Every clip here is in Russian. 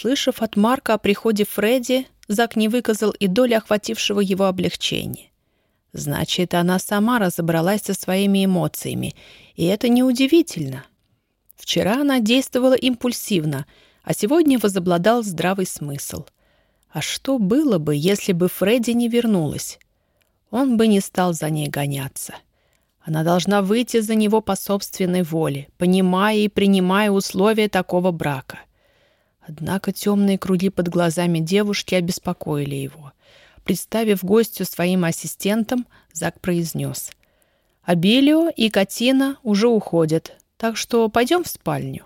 Услышав от Марка о приходе Фредди, Зак не выказал и доли охватившего его облегчения. Значит, она сама разобралась со своими эмоциями, и это неудивительно. Вчера она действовала импульсивно, а сегодня возобладал здравый смысл. А что было бы, если бы Фредди не вернулась? Он бы не стал за ней гоняться. Она должна выйти за него по собственной воле, понимая и принимая условия такого брака. Однако темные круги под глазами девушки обеспокоили его. Представив гостю своим ассистентом, Зак произнес. «Абилио и Катина уже уходят, так что пойдем в спальню».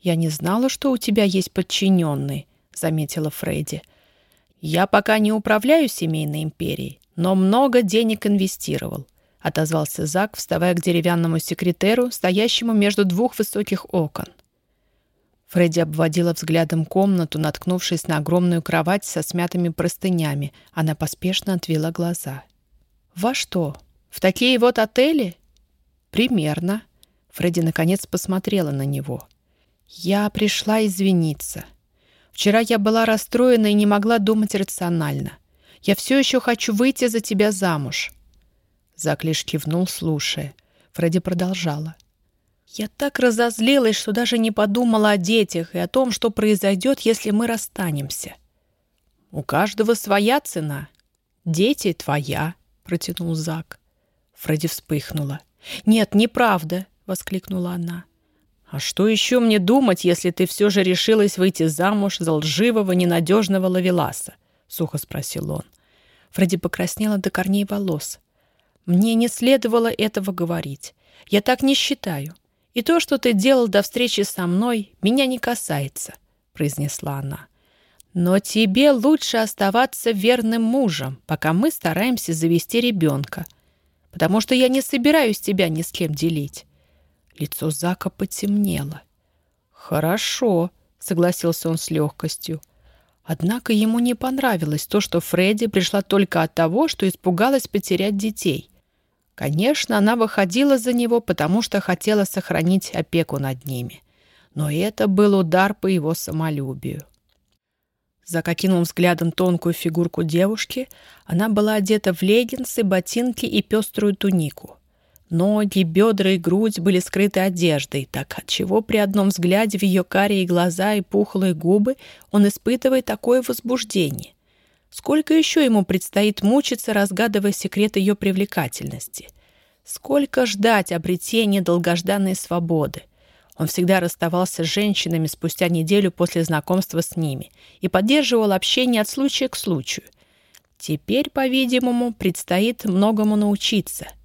«Я не знала, что у тебя есть подчиненный», — заметила Фредди. «Я пока не управляю семейной империей, но много денег инвестировал», — отозвался Зак, вставая к деревянному секретеру, стоящему между двух высоких окон. Фредди обводила взглядом комнату, наткнувшись на огромную кровать со смятыми простынями. Она поспешно отвела глаза. «Во что? В такие вот отели?» «Примерно». Фредди наконец посмотрела на него. «Я пришла извиниться. Вчера я была расстроена и не могла думать рационально. Я все еще хочу выйти за тебя замуж». Зак лишь кивнул, слушая. Фредди продолжала. «Я так разозлилась, что даже не подумала о детях и о том, что произойдет, если мы расстанемся. У каждого своя цена. Дети твоя», — протянул Зак. Фредди вспыхнула. «Нет, неправда», — воскликнула она. «А что еще мне думать, если ты все же решилась выйти замуж за лживого, ненадежного лавеласа?» — сухо спросил он. Фредди покраснела до корней волос. «Мне не следовало этого говорить. Я так не считаю. И то, что ты делал до встречи со мной, меня не касается», — произнесла она. «Но тебе лучше оставаться верным мужем, пока мы стараемся завести ребенка, потому что я не собираюсь тебя ни с кем делить. Лицо Зака потемнело. «Хорошо», — согласился он с легкостью. Однако ему не понравилось то, что Фредди пришла только от того, что испугалась потерять детей. Конечно, она выходила за него, потому что хотела сохранить опеку над ними. Но это был удар по его самолюбию. Зак взглядом тонкую фигурку девушки. Она была одета в леггинсы, ботинки и пеструю тунику. Ноги, бедра и грудь были скрыты одеждой, так отчего при одном взгляде в ее карие глаза и пухлые губы он испытывает такое возбуждение. Сколько еще ему предстоит мучиться, разгадывая секрет ее привлекательности? Сколько ждать обретения долгожданной свободы? Он всегда расставался с женщинами спустя неделю после знакомства с ними и поддерживал общение от случая к случаю. Теперь, по-видимому, предстоит многому научиться —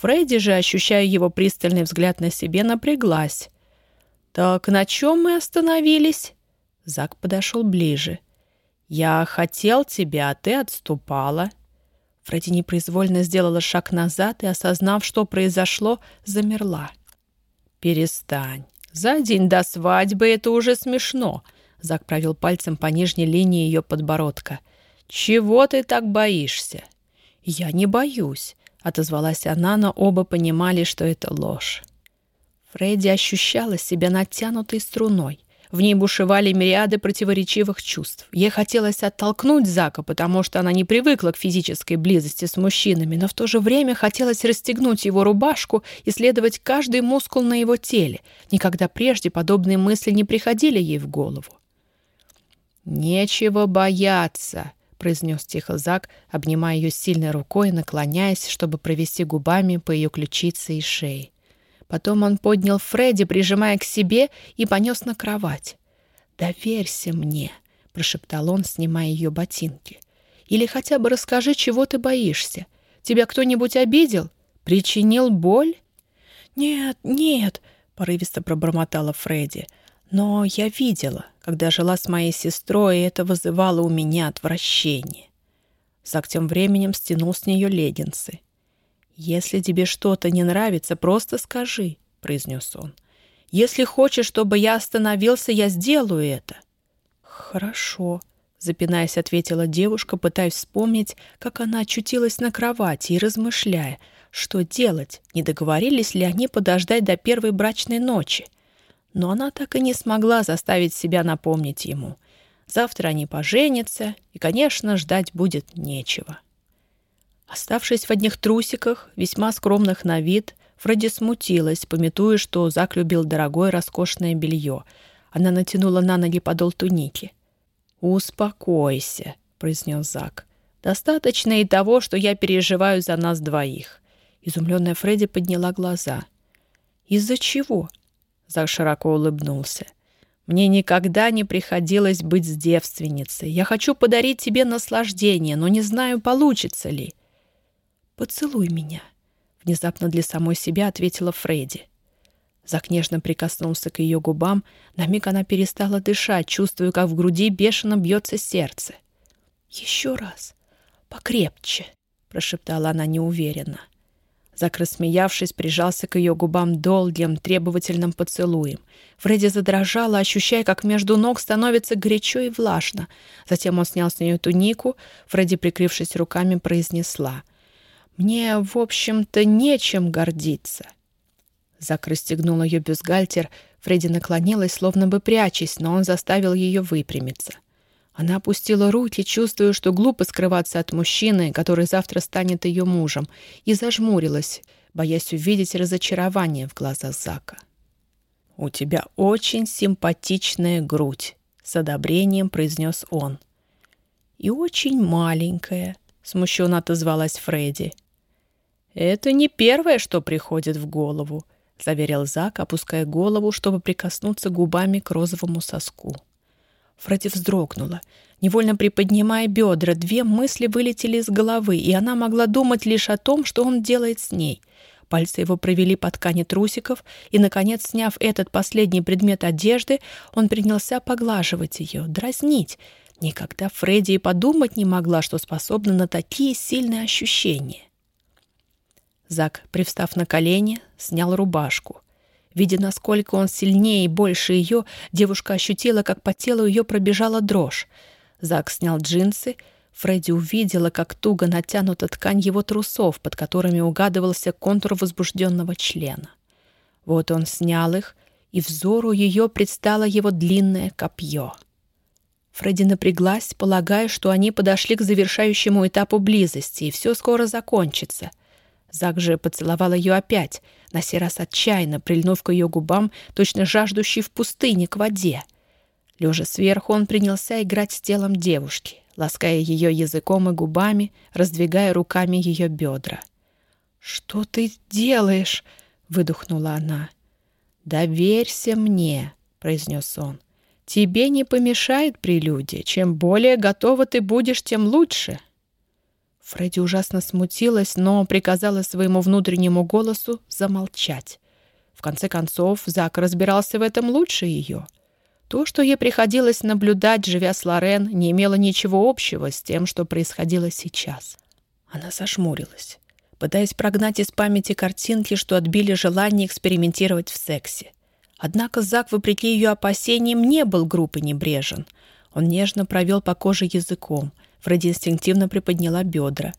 Фредди же, ощущая его пристальный взгляд на себе, напряглась. «Так на чем мы остановились?» Зак подошел ближе. «Я хотел тебя, а ты отступала». Фредди непроизвольно сделала шаг назад и, осознав, что произошло, замерла. «Перестань. За день до свадьбы это уже смешно», — Зак провел пальцем по нижней линии ее подбородка. «Чего ты так боишься?» «Я не боюсь отозвалась она, но оба понимали, что это ложь. Фредди ощущала себя натянутой струной. В ней бушевали мириады противоречивых чувств. Ей хотелось оттолкнуть Зака, потому что она не привыкла к физической близости с мужчинами, но в то же время хотелось расстегнуть его рубашку, и исследовать каждый мускул на его теле. Никогда прежде подобные мысли не приходили ей в голову. «Нечего бояться», — произнес тихо Зак, обнимая ее сильной рукой, наклоняясь, чтобы провести губами по ее ключице и шее. Потом он поднял Фредди, прижимая к себе, и понес на кровать. «Доверься мне», — прошептал он, снимая ее ботинки. «Или хотя бы расскажи, чего ты боишься. Тебя кто-нибудь обидел? Причинил боль?» «Нет, нет», — порывисто пробормотала Фредди. Но я видела, когда жила с моей сестрой, и это вызывало у меня отвращение. Зак тем временем стянул с нее леггинсы. «Если тебе что-то не нравится, просто скажи», — произнес он. «Если хочешь, чтобы я остановился, я сделаю это». «Хорошо», — запинаясь, ответила девушка, пытаясь вспомнить, как она очутилась на кровати и размышляя, что делать, не договорились ли они подождать до первой брачной ночи. Но она так и не смогла заставить себя напомнить ему. Завтра они поженятся, и, конечно, ждать будет нечего. Оставшись в одних трусиках, весьма скромных на вид, Фредди смутилась, пометуя, что Зак любил дорогое роскошное белье. Она натянула на ноги подол туники. «Успокойся», — произнес Зак. «Достаточно и того, что я переживаю за нас двоих». Изумленная Фредди подняла глаза. «Из-за чего?» Зак широко улыбнулся. «Мне никогда не приходилось быть с девственницей. Я хочу подарить тебе наслаждение, но не знаю, получится ли». «Поцелуй меня», — внезапно для самой себя ответила Фредди. Зак нежно прикоснулся к ее губам. На миг она перестала дышать, чувствуя, как в груди бешено бьется сердце. «Еще раз, покрепче», — прошептала она неуверенно. Зак, рассмеявшись, прижался к ее губам долгим, требовательным поцелуем. Фредди задрожала, ощущая, как между ног становится горячо и влажно. Затем он снял с нее тунику. Фредди, прикрывшись руками, произнесла. «Мне, в общем-то, нечем гордиться». Зак расстегнул ее бюстгальтер. Фредди наклонилась, словно бы прячась, но он заставил ее выпрямиться. Она опустила руки, чувствуя, что глупо скрываться от мужчины, который завтра станет ее мужем, и зажмурилась, боясь увидеть разочарование в глазах Зака. «У тебя очень симпатичная грудь», — с одобрением произнес он. «И очень маленькая», — смущенно отозвалась Фредди. «Это не первое, что приходит в голову», — заверил Зак, опуская голову, чтобы прикоснуться губами к розовому соску. Фредди вздрогнула. Невольно приподнимая бедра, две мысли вылетели из головы, и она могла думать лишь о том, что он делает с ней. Пальцы его провели по ткани трусиков, и, наконец, сняв этот последний предмет одежды, он принялся поглаживать ее, дразнить. Никогда Фредди и подумать не могла, что способна на такие сильные ощущения. Зак, привстав на колени, снял рубашку. Видя, насколько он сильнее и больше ее, девушка ощутила, как по телу ее пробежала дрожь. Зак снял джинсы. Фредди увидела, как туго натянута ткань его трусов, под которыми угадывался контур возбужденного члена. Вот он снял их, и взору ее предстало его длинное копье. Фредди напряглась, полагая, что они подошли к завершающему этапу близости, и все скоро закончится — Зак же поцеловал ее опять, на сей раз отчаянно, прильнув к ее губам, точно жаждущий в пустыне к воде. Лежа сверху, он принялся играть с телом девушки, лаская ее языком и губами, раздвигая руками ее бедра. «Что ты делаешь?» — выдохнула она. «Доверься мне», — произнес он. «Тебе не помешает прелюдия. Чем более готова ты будешь, тем лучше». Фредди ужасно смутилась, но приказала своему внутреннему голосу замолчать. В конце концов, Зак разбирался в этом лучше ее. То, что ей приходилось наблюдать, живя с Лорен, не имело ничего общего с тем, что происходило сейчас. Она зажмурилась, пытаясь прогнать из памяти картинки, что отбили желание экспериментировать в сексе. Однако Зак, вопреки ее опасениям, не был груб и небрежен. Он нежно провел по коже языком — Фредди инстинктивно приподняла бедра.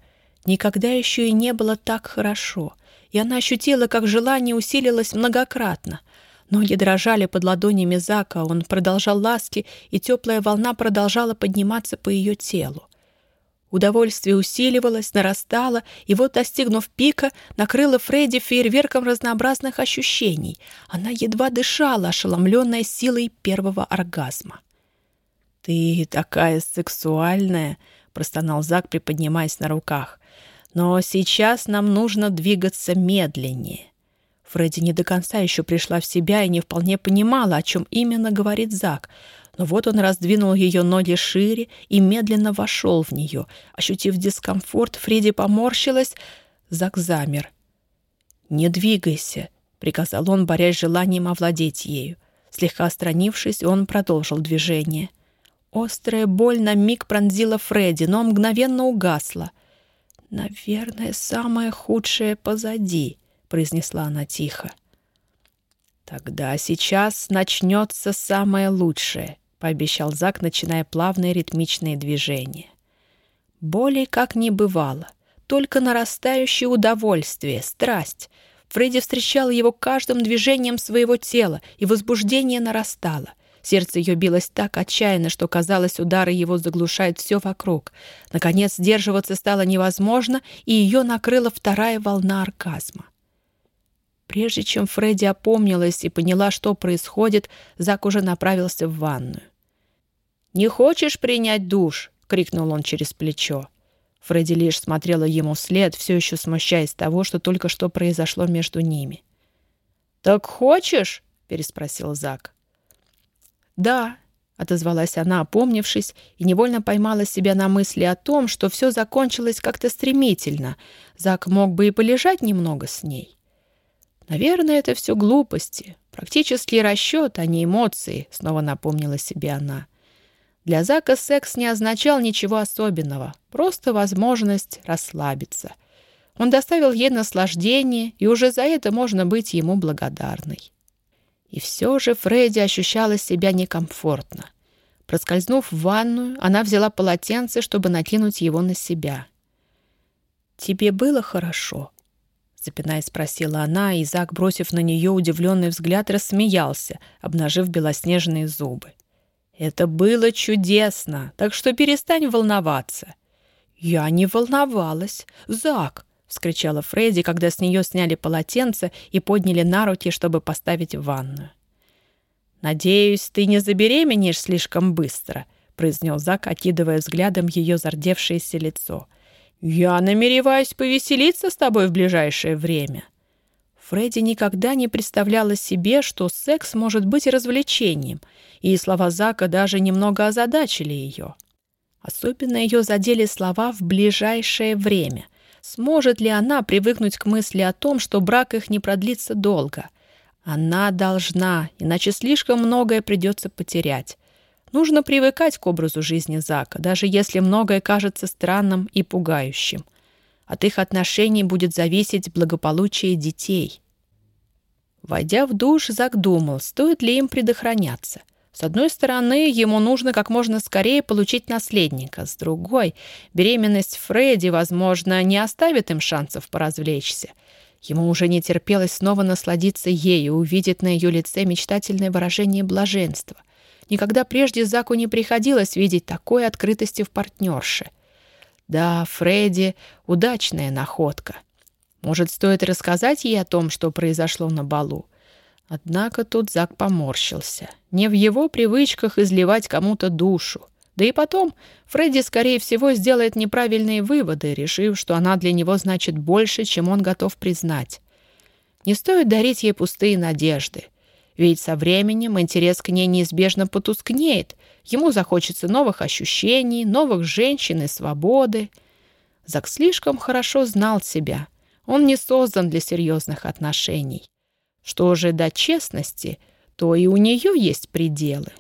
Никогда еще и не было так хорошо, и она ощутила, как желание усилилось многократно. Ноги дрожали под ладонями Зака, он продолжал ласки, и теплая волна продолжала подниматься по ее телу. Удовольствие усиливалось, нарастало, и вот, достигнув пика, накрыло Фредди фейерверком разнообразных ощущений. Она едва дышала, ошеломленная силой первого оргазма. «Ты такая сексуальная!» — простонал Зак, приподнимаясь на руках. «Но сейчас нам нужно двигаться медленнее». Фредди не до конца еще пришла в себя и не вполне понимала, о чем именно говорит Зак. Но вот он раздвинул ее ноги шире и медленно вошел в нее. Ощутив дискомфорт, Фредди поморщилась. Зак замер. «Не двигайся», — приказал он, борясь желанием овладеть ею. Слегка отстранившись, он продолжил движение. Острая боль на миг пронзила Фредди, но мгновенно угасла. «Наверное, самое худшее позади», — произнесла она тихо. «Тогда сейчас начнется самое лучшее», — пообещал Зак, начиная плавные ритмичные движения. Боли как не бывало, только нарастающее удовольствие, страсть. Фредди встречал его каждым движением своего тела, и возбуждение нарастало. Сердце ее билось так отчаянно, что, казалось, удары его заглушают все вокруг. Наконец, сдерживаться стало невозможно, и ее накрыла вторая волна оргазма. Прежде чем Фредди опомнилась и поняла, что происходит, Зак уже направился в ванную. «Не хочешь принять душ?» — крикнул он через плечо. Фредди лишь смотрела ему вслед, все еще смущаясь того, что только что произошло между ними. «Так хочешь?» — переспросил Зак. «Да», — отозвалась она, опомнившись, и невольно поймала себя на мысли о том, что все закончилось как-то стремительно. Зак мог бы и полежать немного с ней. «Наверное, это все глупости, практический расчет, а не эмоции», — снова напомнила себе она. Для Зака секс не означал ничего особенного, просто возможность расслабиться. Он доставил ей наслаждение, и уже за это можно быть ему благодарной. И все же Фредди ощущала себя некомфортно. Проскользнув в ванную, она взяла полотенце, чтобы накинуть его на себя. «Тебе было хорошо?» Запинаясь, спросила она, и Зак, бросив на нее удивленный взгляд, рассмеялся, обнажив белоснежные зубы. Это было чудесно, так что перестань волноваться. Я не волновалась. Зак, вскричала Фредди, когда с нее сняли полотенце и подняли на руки, чтобы поставить в ванную. Надеюсь, ты не забеременеешь слишком быстро, произнес Зак, окидывая взглядом ее зардевшееся лицо. Я намереваюсь повеселиться с тобой в ближайшее время. Фредди никогда не представляла себе, что секс может быть развлечением, и слова Зака даже немного озадачили ее. Особенно ее задели слова «в ближайшее время». Сможет ли она привыкнуть к мысли о том, что брак их не продлится долго? Она должна, иначе слишком многое придется потерять. Нужно привыкать к образу жизни Зака, даже если многое кажется странным и пугающим – от их отношений будет зависеть благополучие детей. Войдя в душ, Зак думал, стоит ли им предохраняться. С одной стороны, ему нужно как можно скорее получить наследника. С другой, беременность Фредди, возможно, не оставит им шансов поразвлечься. Ему уже не терпелось снова насладиться ею, увидеть на ее лице мечтательное выражение блаженства. Никогда прежде Заку не приходилось видеть такой открытости в партнерше. Да, Фредди — удачная находка. Может, стоит рассказать ей о том, что произошло на балу? Однако тут Зак поморщился. Не в его привычках изливать кому-то душу. Да и потом, Фредди, скорее всего, сделает неправильные выводы, решив, что она для него значит больше, чем он готов признать. Не стоит дарить ей пустые надежды. Ведь со временем интерес к ней неизбежно потускнеет. Ему захочется новых ощущений, новых женщин и свободы. Зак слишком хорошо знал себя. Он не создан для серьезных отношений. Что же до честности, то и у нее есть пределы.